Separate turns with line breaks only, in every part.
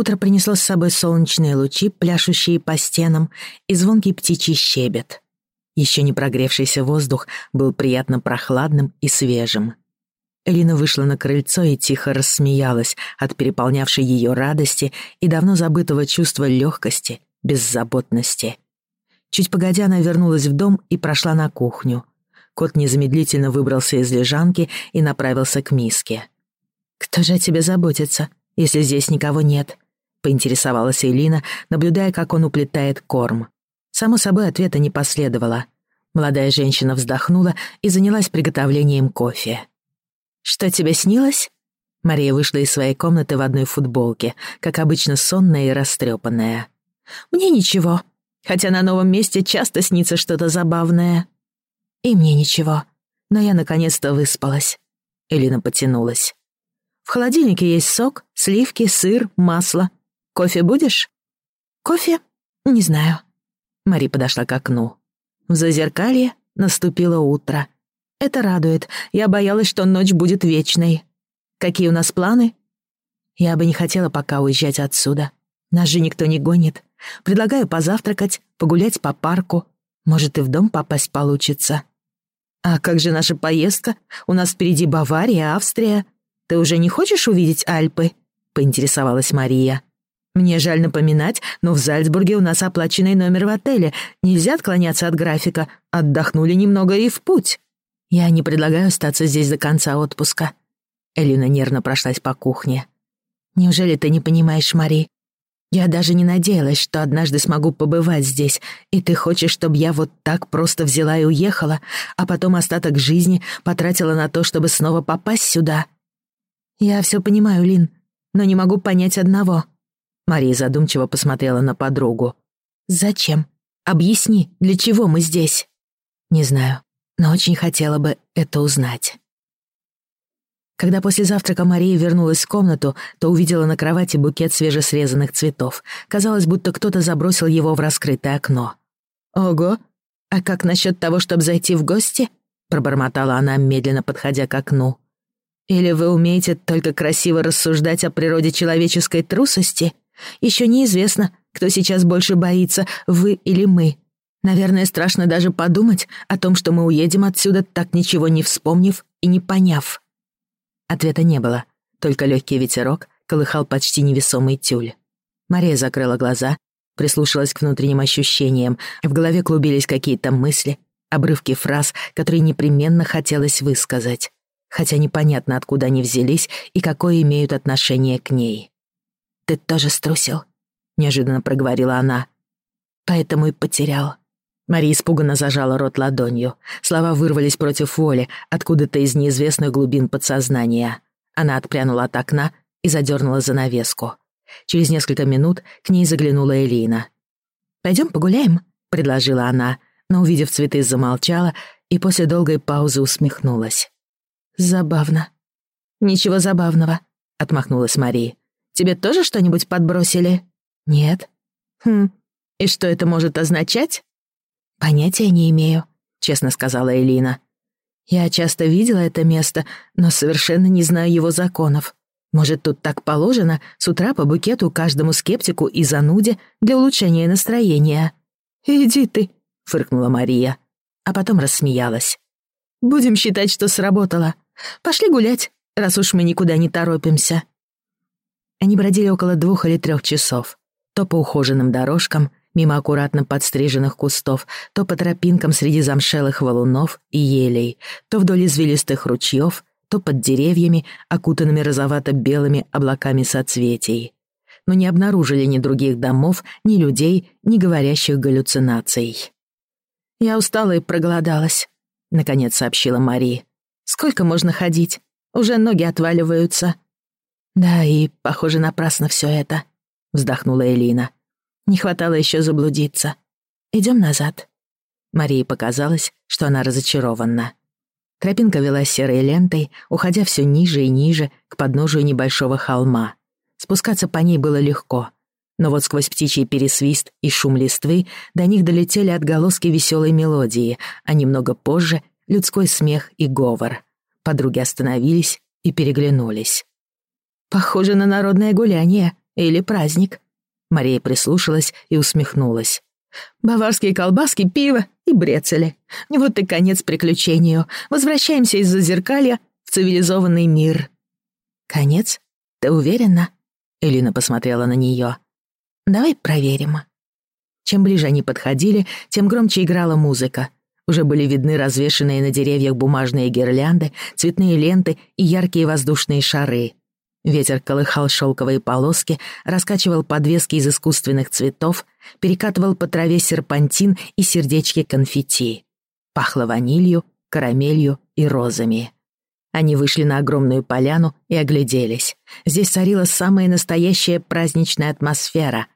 Утро принесло с собой солнечные лучи, пляшущие по стенам, и звонкий птичий щебет. Еще не прогревшийся воздух был приятно прохладным и свежим. Элина вышла на крыльцо и тихо рассмеялась от переполнявшей ее радости и давно забытого чувства легкости, беззаботности. Чуть погодя, она вернулась в дом и прошла на кухню. Кот незамедлительно выбрался из лежанки и направился к миске. «Кто же о тебе заботится, если здесь никого нет?» — поинтересовалась Элина, наблюдая, как он уплетает корм. Само собой, ответа не последовало. Молодая женщина вздохнула и занялась приготовлением кофе. «Что тебе снилось?» Мария вышла из своей комнаты в одной футболке, как обычно сонная и растрепанная. «Мне ничего, хотя на новом месте часто снится что-то забавное». «И мне ничего, но я наконец-то выспалась». Элина потянулась. «В холодильнике есть сок, сливки, сыр, масло. Кофе будешь?» «Кофе? Не знаю». Мари подошла к окну. В зазеркалье наступило утро. Это радует. Я боялась, что ночь будет вечной. Какие у нас планы? Я бы не хотела пока уезжать отсюда. Нас же никто не гонит. Предлагаю позавтракать, погулять по парку. Может, и в дом попасть получится. А как же наша поездка? У нас впереди Бавария, Австрия. Ты уже не хочешь увидеть Альпы? Поинтересовалась Мария. Мне жаль напоминать, но в Зальцбурге у нас оплаченный номер в отеле. Нельзя отклоняться от графика. Отдохнули немного и в путь. «Я не предлагаю остаться здесь до конца отпуска». Элина нервно прошлась по кухне. «Неужели ты не понимаешь, Мари? Я даже не надеялась, что однажды смогу побывать здесь, и ты хочешь, чтобы я вот так просто взяла и уехала, а потом остаток жизни потратила на то, чтобы снова попасть сюда?» «Я все понимаю, Лин, но не могу понять одного». Мария задумчиво посмотрела на подругу. «Зачем? Объясни, для чего мы здесь?» «Не знаю но очень хотела бы это узнать. Когда после завтрака Мария вернулась в комнату, то увидела на кровати букет свежесрезанных цветов. Казалось, будто кто-то забросил его в раскрытое окно. «Ого! А как насчет того, чтобы зайти в гости?» пробормотала она, медленно подходя к окну. «Или вы умеете только красиво рассуждать о природе человеческой трусости? Еще неизвестно, кто сейчас больше боится, вы или мы. Наверное, страшно даже подумать о том, что мы уедем отсюда, так ничего не вспомнив и не поняв. Ответа не было, только легкий ветерок колыхал почти невесомый тюль. Мария закрыла глаза, прислушалась к внутренним ощущениям, в голове клубились какие-то мысли, обрывки фраз, которые непременно хотелось высказать, хотя непонятно, откуда они взялись и какое имеют отношение к ней. «Ты тоже струсил», — неожиданно проговорила она. «Поэтому и потерял. Мария испуганно зажала рот ладонью. Слова вырвались против воли, откуда-то из неизвестных глубин подсознания. Она отпрянула от окна и задернула занавеску. Через несколько минут к ней заглянула Элина. «Пойдем погуляем?» — предложила она, но, увидев цветы, замолчала и после долгой паузы усмехнулась. «Забавно». «Ничего забавного», — отмахнулась Мария. «Тебе тоже что-нибудь подбросили?» «Нет». «Хм, и что это может означать?» «Понятия не имею», — честно сказала Элина. «Я часто видела это место, но совершенно не знаю его законов. Может, тут так положено, с утра по букету каждому скептику и зануде для улучшения настроения». «Иди ты», — фыркнула Мария, а потом рассмеялась. «Будем считать, что сработало. Пошли гулять, раз уж мы никуда не торопимся». Они бродили около двух или трех часов, то по ухоженным дорожкам, мимо аккуратно подстриженных кустов, то по тропинкам среди замшелых валунов и елей, то вдоль извилистых ручьев, то под деревьями, окутанными розовато-белыми облаками соцветий. Но не обнаружили ни других домов, ни людей, ни говорящих галлюцинаций. «Я устала и проголодалась», — наконец сообщила Мари. «Сколько можно ходить? Уже ноги отваливаются». «Да, и, похоже, напрасно все это», — вздохнула Элина. Не хватало еще заблудиться. Идем назад». Марии показалось, что она разочарована. Тропинка вела серой лентой, уходя все ниже и ниже к подножию небольшого холма. Спускаться по ней было легко. Но вот сквозь птичий пересвист и шум листвы до них долетели отголоски веселой мелодии, а немного позже — людской смех и говор. Подруги остановились и переглянулись. «Похоже на народное гуляние», или праздник». Мария прислушалась и усмехнулась. «Баварские колбаски, пиво и брецели. Вот и конец приключению. Возвращаемся из Зазеркалья в цивилизованный мир». «Конец? Ты уверена?» Элина посмотрела на нее. «Давай проверим». Чем ближе они подходили, тем громче играла музыка. Уже были видны развешанные на деревьях бумажные гирлянды, цветные ленты и яркие воздушные шары. Ветер колыхал шелковые полоски, раскачивал подвески из искусственных цветов, перекатывал по траве серпантин и сердечки конфетти. Пахло ванилью, карамелью и розами. Они вышли на огромную поляну и огляделись. Здесь царила самая настоящая праздничная атмосфера.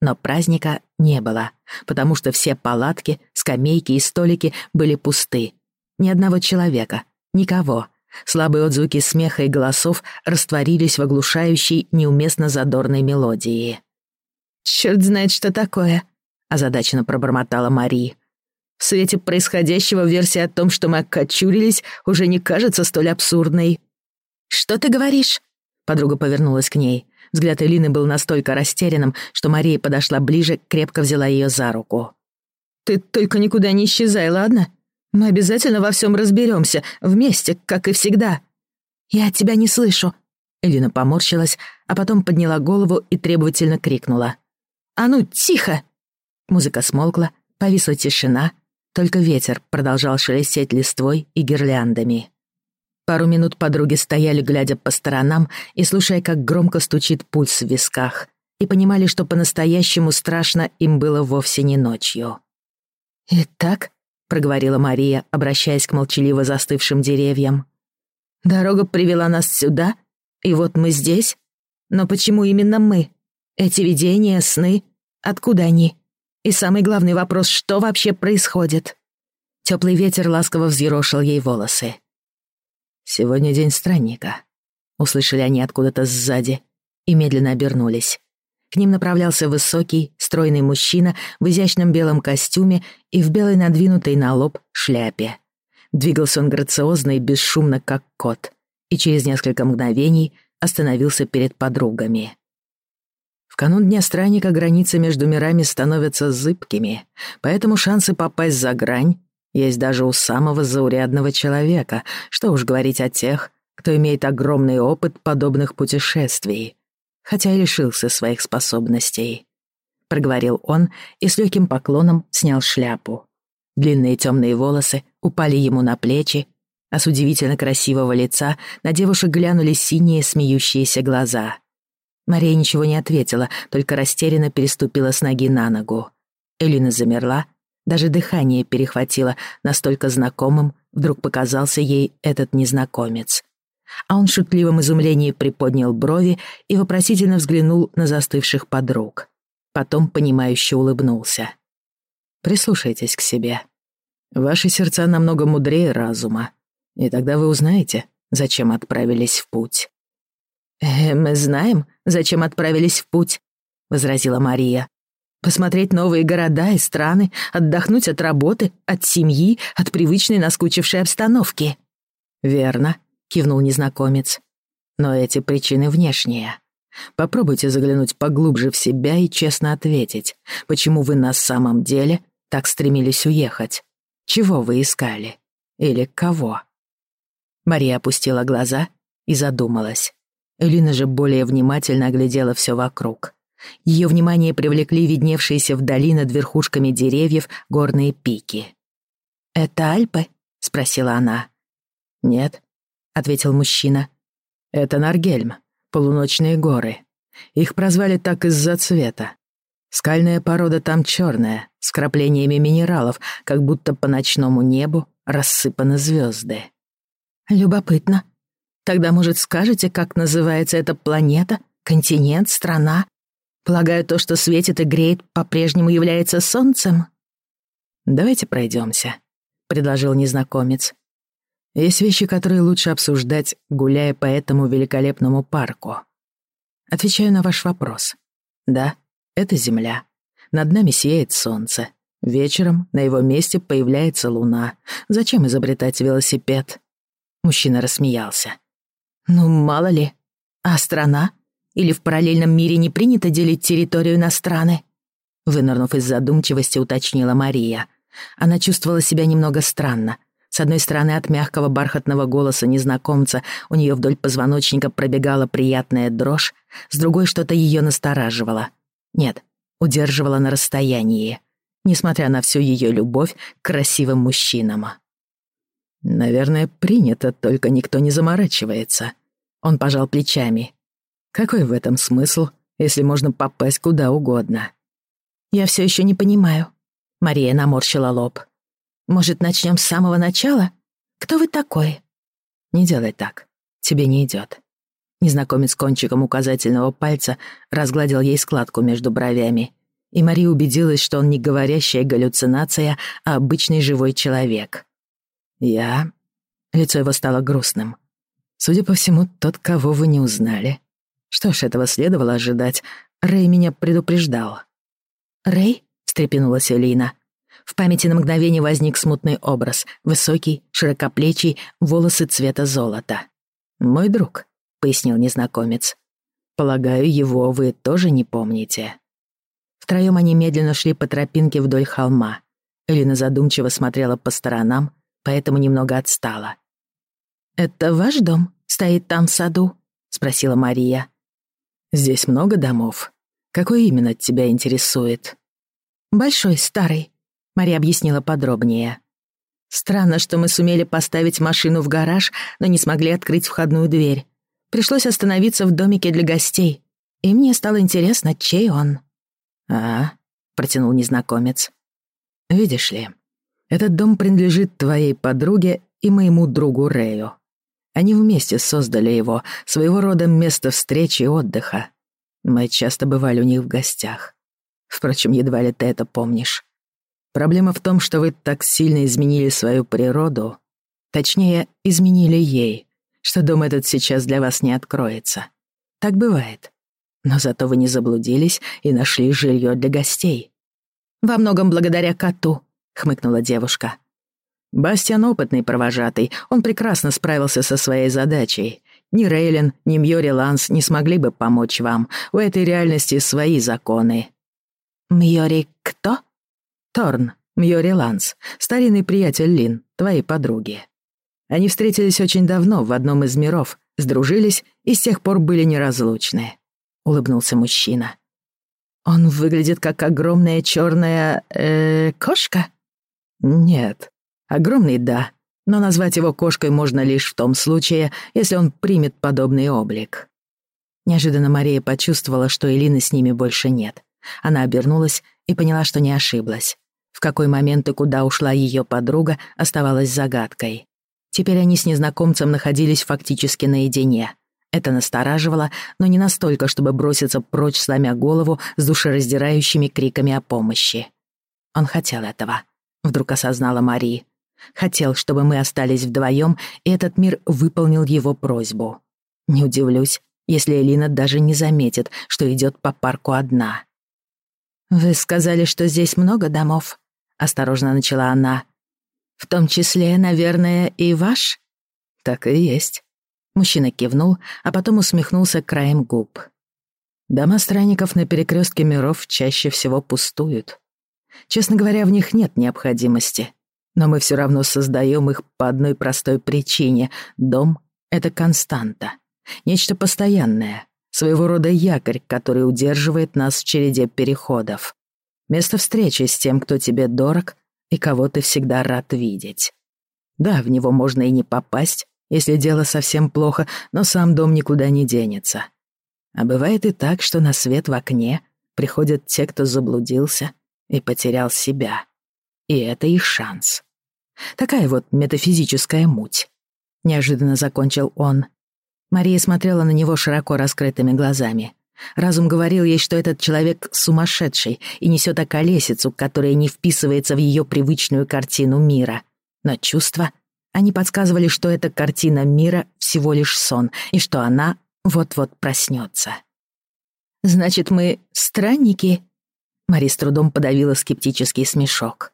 Но праздника не было, потому что все палатки, скамейки и столики были пусты. Ни одного человека, никого. Слабые отзвуки смеха и голосов растворились в оглушающей, неуместно задорной мелодии. «Чёрт знает, что такое», — озадаченно пробормотала Мари. В свете происходящего версия о том, что мы окочурились, уже не кажется столь абсурдной. «Что ты говоришь?» Подруга повернулась к ней. Взгляд Элины был настолько растерянным, что Мария подошла ближе, крепко взяла ее за руку. «Ты только никуда не исчезай, ладно? Мы обязательно во всем разберемся, вместе, как и всегда». «Я тебя не слышу». Элина поморщилась, а потом подняла голову и требовательно крикнула. «А ну, тихо!» Музыка смолкла, повисла тишина, только ветер продолжал шелестеть листвой и гирляндами. Пару минут подруги стояли, глядя по сторонам и слушая, как громко стучит пульс в висках, и понимали, что по-настоящему страшно им было вовсе не ночью. «Итак», — проговорила Мария, обращаясь к молчаливо застывшим деревьям, «дорога привела нас сюда, и вот мы здесь. Но почему именно мы? Эти видения, сны, откуда они?» И самый главный вопрос, что вообще происходит? Теплый ветер ласково взъерошил ей волосы. «Сегодня день странника», — услышали они откуда-то сзади и медленно обернулись. К ним направлялся высокий, стройный мужчина в изящном белом костюме и в белой надвинутой на лоб шляпе. Двигался он грациозно и бесшумно, как кот, и через несколько мгновений остановился перед подругами. В канун Дня Странника границы между мирами становятся зыбкими, поэтому шансы попасть за грань есть даже у самого заурядного человека, что уж говорить о тех, кто имеет огромный опыт подобных путешествий, хотя и лишился своих способностей. Проговорил он и с легким поклоном снял шляпу. Длинные темные волосы упали ему на плечи, а с удивительно красивого лица на девушек глянули синие смеющиеся глаза. Мария ничего не ответила, только растерянно переступила с ноги на ногу. Элина замерла, даже дыхание перехватило, настолько знакомым вдруг показался ей этот незнакомец. А он в шутливом изумлении приподнял брови и вопросительно взглянул на застывших подруг. Потом понимающе улыбнулся. «Прислушайтесь к себе. Ваши сердца намного мудрее разума, и тогда вы узнаете, зачем отправились в путь». «Э, «Мы знаем, зачем отправились в путь», — возразила Мария. «Посмотреть новые города и страны, отдохнуть от работы, от семьи, от привычной наскучившей обстановки». «Верно», — кивнул незнакомец. «Но эти причины внешние. Попробуйте заглянуть поглубже в себя и честно ответить, почему вы на самом деле так стремились уехать. Чего вы искали? Или кого?» Мария опустила глаза и задумалась. Элина же более внимательно оглядела все вокруг. Ее внимание привлекли видневшиеся вдали над верхушками деревьев горные пики. «Это Альпы?» — спросила она. «Нет», — ответил мужчина. «Это Наргельм, полуночные горы. Их прозвали так из-за цвета. Скальная порода там черная, с краплениями минералов, как будто по ночному небу рассыпаны звезды. «Любопытно», Тогда, может, скажете, как называется эта планета, континент, страна? Полагаю, то, что светит и греет, по-прежнему является солнцем? Давайте пройдемся, предложил незнакомец. Есть вещи, которые лучше обсуждать, гуляя по этому великолепному парку. Отвечаю на ваш вопрос. Да, это Земля. Над нами сияет солнце. Вечером на его месте появляется луна. Зачем изобретать велосипед? Мужчина рассмеялся. «Ну, мало ли. А страна? Или в параллельном мире не принято делить территорию на страны?» Вынырнув из задумчивости, уточнила Мария. Она чувствовала себя немного странно. С одной стороны, от мягкого бархатного голоса незнакомца у нее вдоль позвоночника пробегала приятная дрожь, с другой что-то ее настораживало. Нет, удерживала на расстоянии, несмотря на всю ее любовь к красивым мужчинам. «Наверное, принято, только никто не заморачивается». Он пожал плечами. «Какой в этом смысл, если можно попасть куда угодно?» «Я все еще не понимаю». Мария наморщила лоб. «Может, начнем с самого начала? Кто вы такой?» «Не делай так. Тебе не идет. Незнакомец кончиком указательного пальца разгладил ей складку между бровями, и Мария убедилась, что он не говорящая галлюцинация, а обычный живой человек. «Я...» Лицо его стало грустным. «Судя по всему, тот, кого вы не узнали. Что ж, этого следовало ожидать. Рэй меня предупреждал». «Рэй?» — встрепенулась Элина. В памяти на мгновение возник смутный образ. Высокий, широкоплечий, волосы цвета золота. «Мой друг», — пояснил незнакомец. «Полагаю, его вы тоже не помните». Втроём они медленно шли по тропинке вдоль холма. Элина задумчиво смотрела по сторонам, поэтому немного отстала. «Это ваш дом стоит там в саду?» — спросила Мария. «Здесь много домов. Какой именно тебя интересует?» «Большой, старый», — Мария объяснила подробнее. «Странно, что мы сумели поставить машину в гараж, но не смогли открыть входную дверь. Пришлось остановиться в домике для гостей, и мне стало интересно, чей он».
«А?» — протянул незнакомец. «Видишь ли, этот дом принадлежит твоей подруге и моему другу Рэю. Они вместе создали его, своего рода место встречи и отдыха. Мы часто бывали у них в гостях. Впрочем, едва ли ты это помнишь. Проблема в том, что вы так сильно изменили свою природу, точнее, изменили ей, что дом этот сейчас для вас не откроется. Так бывает. Но зато вы не заблудились и нашли жилье для гостей.
Во многом благодаря коту, — хмыкнула девушка.
«Бастиан опытный провожатый, он прекрасно справился со своей задачей. Ни Рейлин, ни Мьори Ланс не смогли бы помочь вам. У этой реальности свои законы».
«Мьори кто?»
«Торн, Мьори Ланс, старинный приятель Лин, твоей подруги. Они встретились очень давно в одном из миров, сдружились и с тех пор были неразлучны», — улыбнулся мужчина.
«Он выглядит как огромная черная... Э, кошка?»
Нет. Огромный — да. Но назвать его кошкой можно лишь в том случае, если он примет подобный облик.
Неожиданно Мария почувствовала, что Элины с ними больше нет. Она обернулась и поняла, что не ошиблась. Какой момент и куда ушла ее подруга, оставалась загадкой. Теперь они с незнакомцем находились фактически наедине. Это настораживало, но не настолько, чтобы броситься прочь, сломя голову с душераздирающими криками о помощи. Он хотел этого. Вдруг осознала Мари. Хотел, чтобы мы остались вдвоем, и этот мир выполнил его просьбу. Не удивлюсь, если Элина даже не заметит, что идет по парку одна. «Вы сказали, что здесь много домов?» — осторожно начала она. «В том числе, наверное, и ваш?»
«Так и есть».
Мужчина кивнул, а потом усмехнулся краем губ.
«Дома странников на перекрестке миров чаще всего пустуют. Честно говоря, в них нет необходимости. Но мы все равно создаем их по одной простой причине. Дом — это константа. Нечто постоянное. Своего рода якорь, который удерживает нас в череде переходов. Место встречи с тем, кто тебе дорог и кого ты всегда рад видеть. Да, в него можно и не попасть, если дело совсем плохо, но сам дом никуда не денется. А бывает и так, что на свет в окне приходят те, кто заблудился и потерял себя. И это их шанс. Такая вот метафизическая муть. Неожиданно закончил он. Мария смотрела на него широко раскрытыми глазами. Разум говорил ей, что этот человек сумасшедший и несет околесицу, которая не вписывается в ее привычную картину мира. Но чувства, они подсказывали, что эта картина мира всего лишь сон, и что она вот-вот проснется.
«Значит, мы странники?»
Мари с трудом подавила скептический смешок.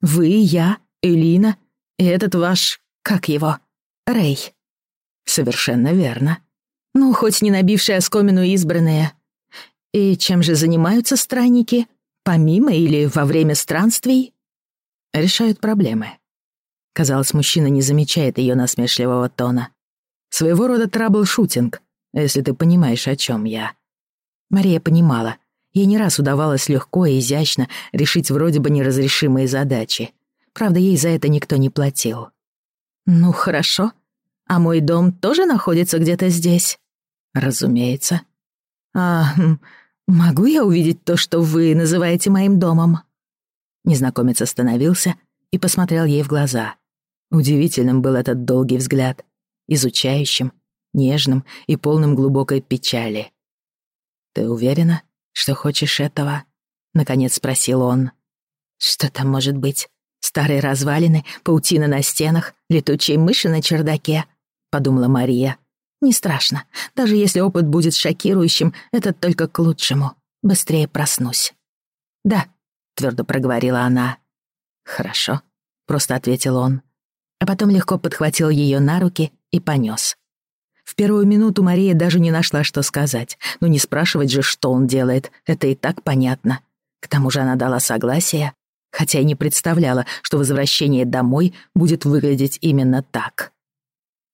«Вы, я, Элина и этот ваш... как его? Рэй».
«Совершенно верно». Ну, хоть не набившие оскомину избранные. И чем же занимаются странники? Помимо или во время странствий?
Решают проблемы. Казалось, мужчина не замечает ее насмешливого тона. Своего рода трабл-шутинг, если ты понимаешь, о чем я. Мария понимала. Ей не раз удавалось легко и изящно решить вроде бы неразрешимые задачи. Правда, ей за это никто не платил.
«Ну, хорошо. А мой дом тоже находится где-то здесь?»
«Разумеется».
«А могу я увидеть то, что вы называете моим домом?»
Незнакомец остановился и посмотрел ей в глаза. Удивительным был этот долгий взгляд, изучающим, нежным и полным глубокой печали. «Ты уверена, что хочешь этого?» — наконец спросил он.
«Что там может быть? Старые развалины, паутина на стенах, летучие мыши на чердаке?» — подумала Мария. «Не страшно. Даже если опыт будет шокирующим, это только к лучшему. Быстрее проснусь». «Да», — твердо проговорила она.
«Хорошо», — просто ответил он.
А потом легко подхватил ее на руки и понес. В первую минуту Мария даже не нашла, что сказать. Но не спрашивать же, что он делает, это и так понятно. К тому же она дала согласие, хотя и не представляла, что возвращение домой будет выглядеть именно так.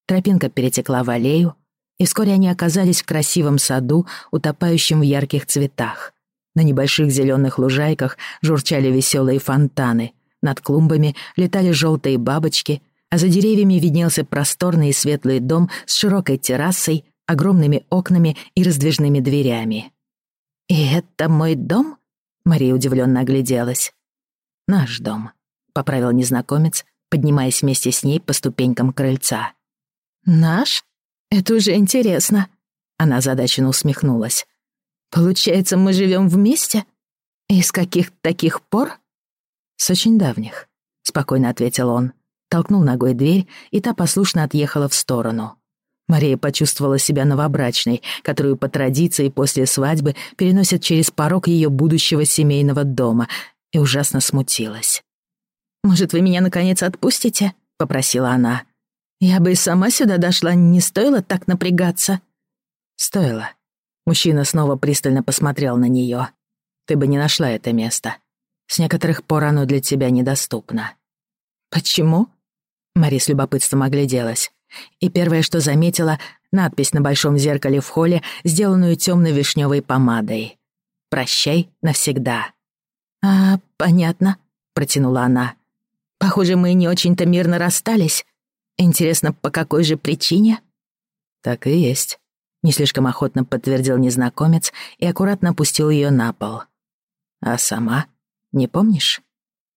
Тропинка перетекла в аллею, и вскоре они оказались в красивом саду, утопающем в ярких цветах. На небольших зеленых лужайках журчали веселые фонтаны, над клумбами летали желтые бабочки, а за деревьями виднелся просторный и светлый дом с широкой террасой, огромными окнами и раздвижными дверями. «И это мой дом?» — Мария удивленно огляделась. «Наш дом», — поправил незнакомец, поднимаясь вместе с ней по ступенькам крыльца. «Наш? Это уже интересно». Она озадаченно усмехнулась. «Получается, мы живем вместе? И с каких таких пор?»
«С очень давних», — спокойно ответил он. Толкнул ногой дверь, и та послушно отъехала в сторону. Мария почувствовала себя новобрачной, которую по традиции после свадьбы переносят через порог ее будущего семейного дома, и ужасно смутилась.
«Может, вы меня наконец отпустите?» — попросила она. Я бы и сама сюда дошла, не стоило так напрягаться.
Стоило. Мужчина снова пристально посмотрел на нее. Ты бы не нашла это место. С некоторых пор оно для тебя недоступно.
Почему?
Мари с любопытством огляделась. И первое, что заметила, надпись на большом зеркале в холле, сделанную темно-вишневой помадой. «Прощай навсегда».
«А, понятно», — протянула она. «Похоже, мы не очень-то мирно расстались. Интересно, по какой же причине?
Так и есть. Не слишком охотно подтвердил незнакомец и аккуратно опустил ее на пол. А сама? Не помнишь?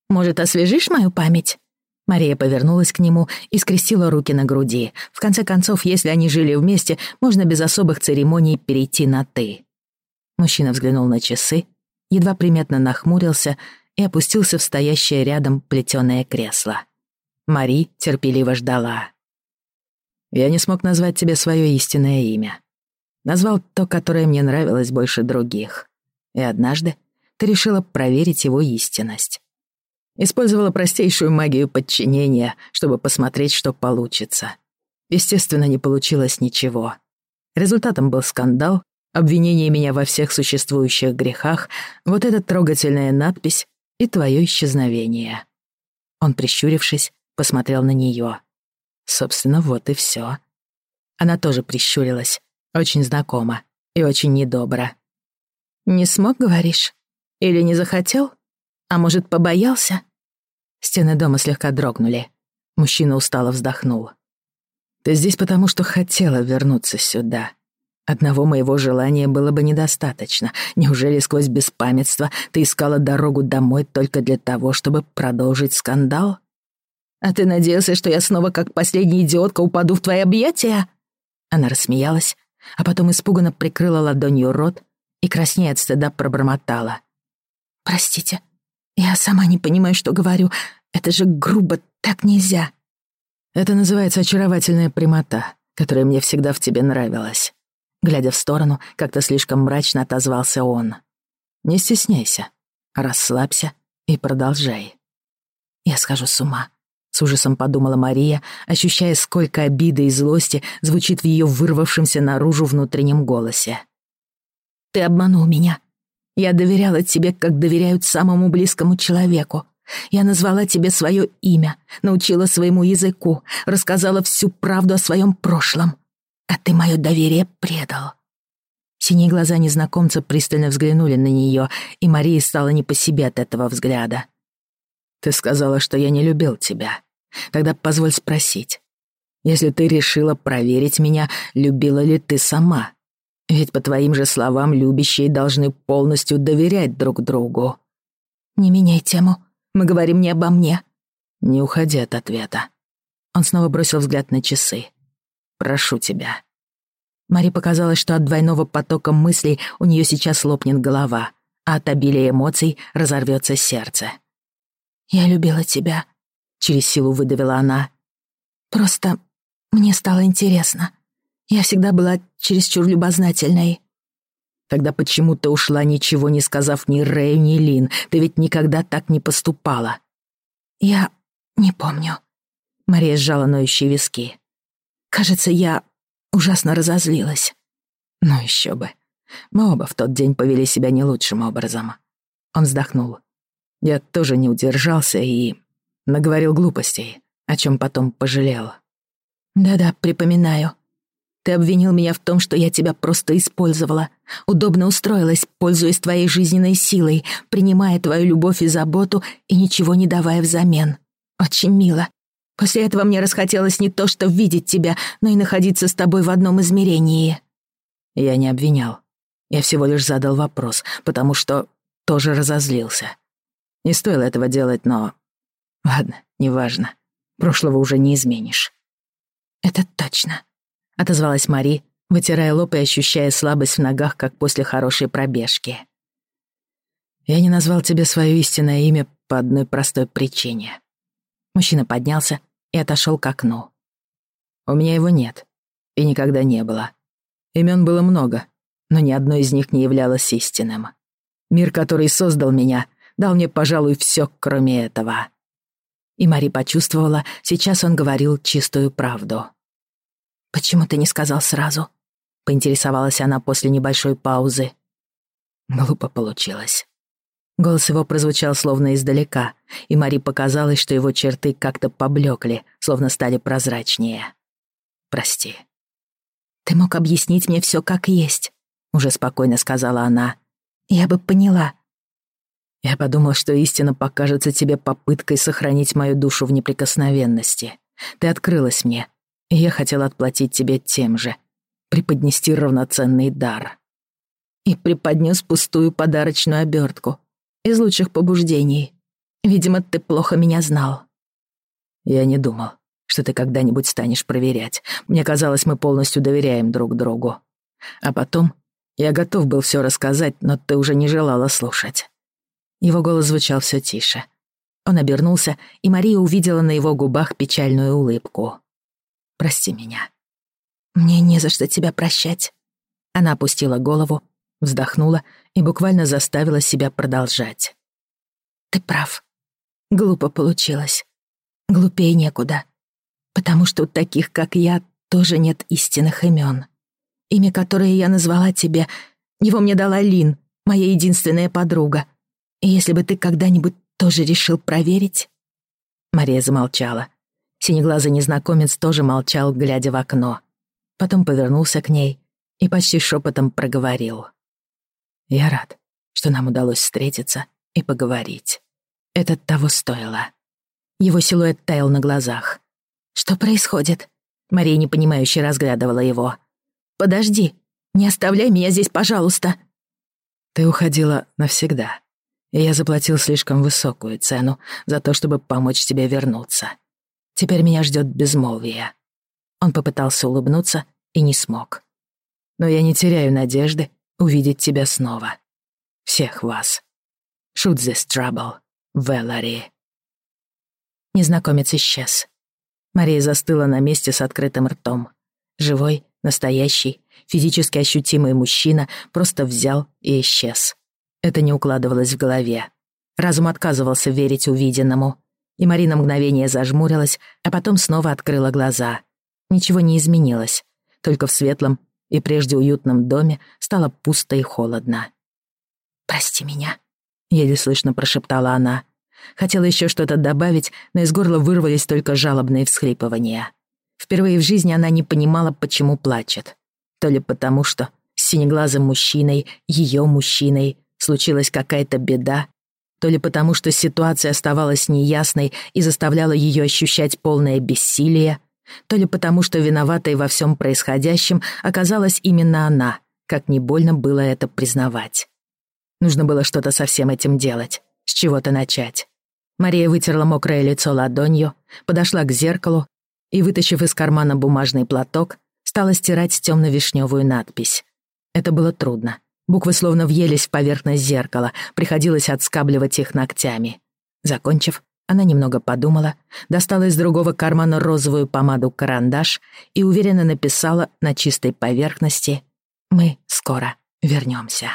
Может, освежишь мою память? Мария повернулась к нему и скрестила руки на груди. В конце концов, если они жили вместе, можно без особых церемоний перейти на «ты».
Мужчина взглянул на часы, едва приметно нахмурился и опустился в стоящее рядом плетёное кресло. Мари терпеливо ждала. «Я не смог назвать тебе свое истинное имя. Назвал то, которое мне нравилось больше других. И однажды ты решила проверить его истинность. Использовала простейшую магию подчинения, чтобы посмотреть, что получится. Естественно, не получилось ничего. Результатом был скандал, обвинение меня во всех существующих грехах, вот эта трогательная надпись и твое исчезновение». Он, прищурившись, посмотрел на нее. Собственно, вот и все. Она тоже прищурилась, очень знакомо и очень недобро.
«Не смог, говоришь? Или не захотел? А может, побоялся?»
Стены дома слегка дрогнули. Мужчина устало вздохнул. «Ты здесь потому, что хотела вернуться сюда. Одного моего желания было бы недостаточно. Неужели сквозь беспамятство ты искала дорогу домой только для того, чтобы продолжить скандал?»
«А ты надеялся, что я снова как последняя идиотка упаду в твои объятия?»
Она рассмеялась, а потом испуганно прикрыла ладонью рот и краснея от стыда пробормотала.
«Простите, я сама не понимаю, что говорю. Это же грубо, так нельзя».
«Это называется очаровательная прямота, которая мне всегда в тебе нравилась». Глядя в сторону, как-то слишком мрачно отозвался он. «Не стесняйся, расслабься и продолжай».
«Я схожу с ума», с ужасом подумала Мария, ощущая, сколько обиды и злости звучит в ее вырвавшемся наружу внутреннем голосе. «Ты обманул меня. Я доверяла тебе, как доверяют самому близкому человеку. Я назвала тебе свое имя, научила своему языку, рассказала всю правду о своем прошлом. А ты мое доверие предал». Синие глаза незнакомца пристально взглянули на нее, и Марии стало не по себе от этого взгляда. «Ты сказала, что я не любил тебя. Тогда позволь спросить. Если ты решила проверить меня, любила ли ты сама? Ведь по твоим же словам любящие должны полностью доверять друг другу». «Не меняй тему. Мы говорим не обо мне». «Не уходи от ответа». Он снова бросил взгляд на часы. «Прошу тебя, Мари показалось, что от двойного потока мыслей у нее сейчас лопнет голова, а от обилия эмоций разорвется сердце. «Я любила тебя», — через силу выдавила она. «Просто мне стало интересно. Я всегда была чересчур любознательной». «Тогда почему ты ушла, ничего не сказав ни Рэю, ни Лин? Ты ведь никогда так не поступала». «Я не помню». Мария сжала ноющие виски. «Кажется, я ужасно разозлилась. Ну еще бы. Мы оба в тот день повели себя не лучшим образом. Он вздохнул. Я тоже не удержался и наговорил глупостей, о чем потом пожалел. Да-да, припоминаю. Ты обвинил меня в том, что я тебя просто использовала, удобно устроилась, пользуясь твоей жизненной силой, принимая твою любовь и заботу и ничего не давая взамен. Очень мило. После этого мне расхотелось не то что видеть тебя, но и находиться с тобой в одном измерении». Я не обвинял. Я всего лишь задал вопрос, потому что тоже разозлился. Не стоило этого делать, но... Ладно, неважно. Прошлого уже не изменишь. «Это точно», — отозвалась Мари, вытирая лоб и ощущая слабость в ногах, как после хорошей пробежки. «Я не назвал тебе свое истинное имя по одной простой причине». Мужчина поднялся и отошел к окну. У меня его нет. И никогда не было. Имен было много, но ни одно из них не являлось истинным. Мир, который создал меня, дал мне, пожалуй, все, кроме этого. И Мари почувствовала, сейчас он говорил чистую правду. «Почему ты не сказал сразу?» — поинтересовалась она после небольшой паузы. Глупо получилось. Голос его прозвучал словно издалека, и Мари показалось, что его черты как-то поблекли, словно стали прозрачнее. «Прости». «Ты мог объяснить мне все как есть», — уже спокойно сказала она. «Я бы поняла». Я подумал, что истина покажется тебе попыткой сохранить мою душу в неприкосновенности. Ты открылась мне, и я хотел отплатить тебе тем же, преподнести равноценный дар. И преподнес пустую подарочную обертку, из лучших побуждений. Видимо, ты плохо меня знал. Я не думал, что ты когда-нибудь станешь проверять. Мне казалось, мы полностью доверяем друг другу. А потом я готов был все рассказать, но ты уже не желала слушать. Его голос звучал все тише. Он обернулся, и Мария увидела на его губах печальную улыбку. «Прости меня». «Мне не за что тебя прощать». Она опустила голову, вздохнула и буквально заставила себя продолжать. «Ты прав. Глупо получилось. Глупее некуда. Потому что у таких, как я, тоже нет истинных имен. Имя, которое я назвала тебе, его мне дала Лин, моя единственная подруга. И если бы ты когда-нибудь тоже решил проверить...» Мария замолчала. Синеглазый незнакомец тоже молчал, глядя в окно. Потом повернулся к ней и почти шепотом проговорил. Я рад, что нам удалось встретиться и поговорить. Это того стоило. Его силуэт таял на глазах. «Что происходит?» Мария непонимающе разглядывала его. «Подожди, не оставляй меня здесь, пожалуйста!» «Ты уходила навсегда, я заплатил слишком высокую цену за то, чтобы помочь тебе вернуться. Теперь меня ждет безмолвие». Он попытался улыбнуться и не смог. «Но я не теряю надежды увидеть тебя снова. Всех вас. Shoot this trouble, Вэллари. Незнакомец исчез. Мария застыла на месте с открытым ртом. Живой, настоящий, физически ощутимый мужчина просто взял и исчез. Это не укладывалось в голове. Разум отказывался верить увиденному. И Марина мгновение зажмурилась, а потом снова открыла глаза. Ничего не изменилось, только в светлом и прежде уютном доме стало пусто и холодно.
«Прости меня», —
еле слышно прошептала она. Хотела еще что-то добавить, но из горла вырвались только жалобные всхлипывания. Впервые в жизни она не понимала, почему плачет. То ли потому, что с синеглазым мужчиной, ее мужчиной, случилась какая-то беда, то ли потому, что ситуация оставалась неясной и заставляла ее ощущать полное бессилие, то ли потому, что виноватой во всем происходящем оказалась именно она, как не больно было это признавать. Нужно было что-то со всем этим делать, с чего-то начать. Мария вытерла мокрое лицо ладонью, подошла к зеркалу и, вытащив из кармана бумажный платок, стала стирать темно-вишневую надпись. Это было трудно. Буквы словно въелись в поверхность зеркала, приходилось отскабливать их ногтями. Закончив, она немного подумала, достала из другого кармана розовую помаду-карандаш и уверенно написала на чистой поверхности «Мы скоро вернемся».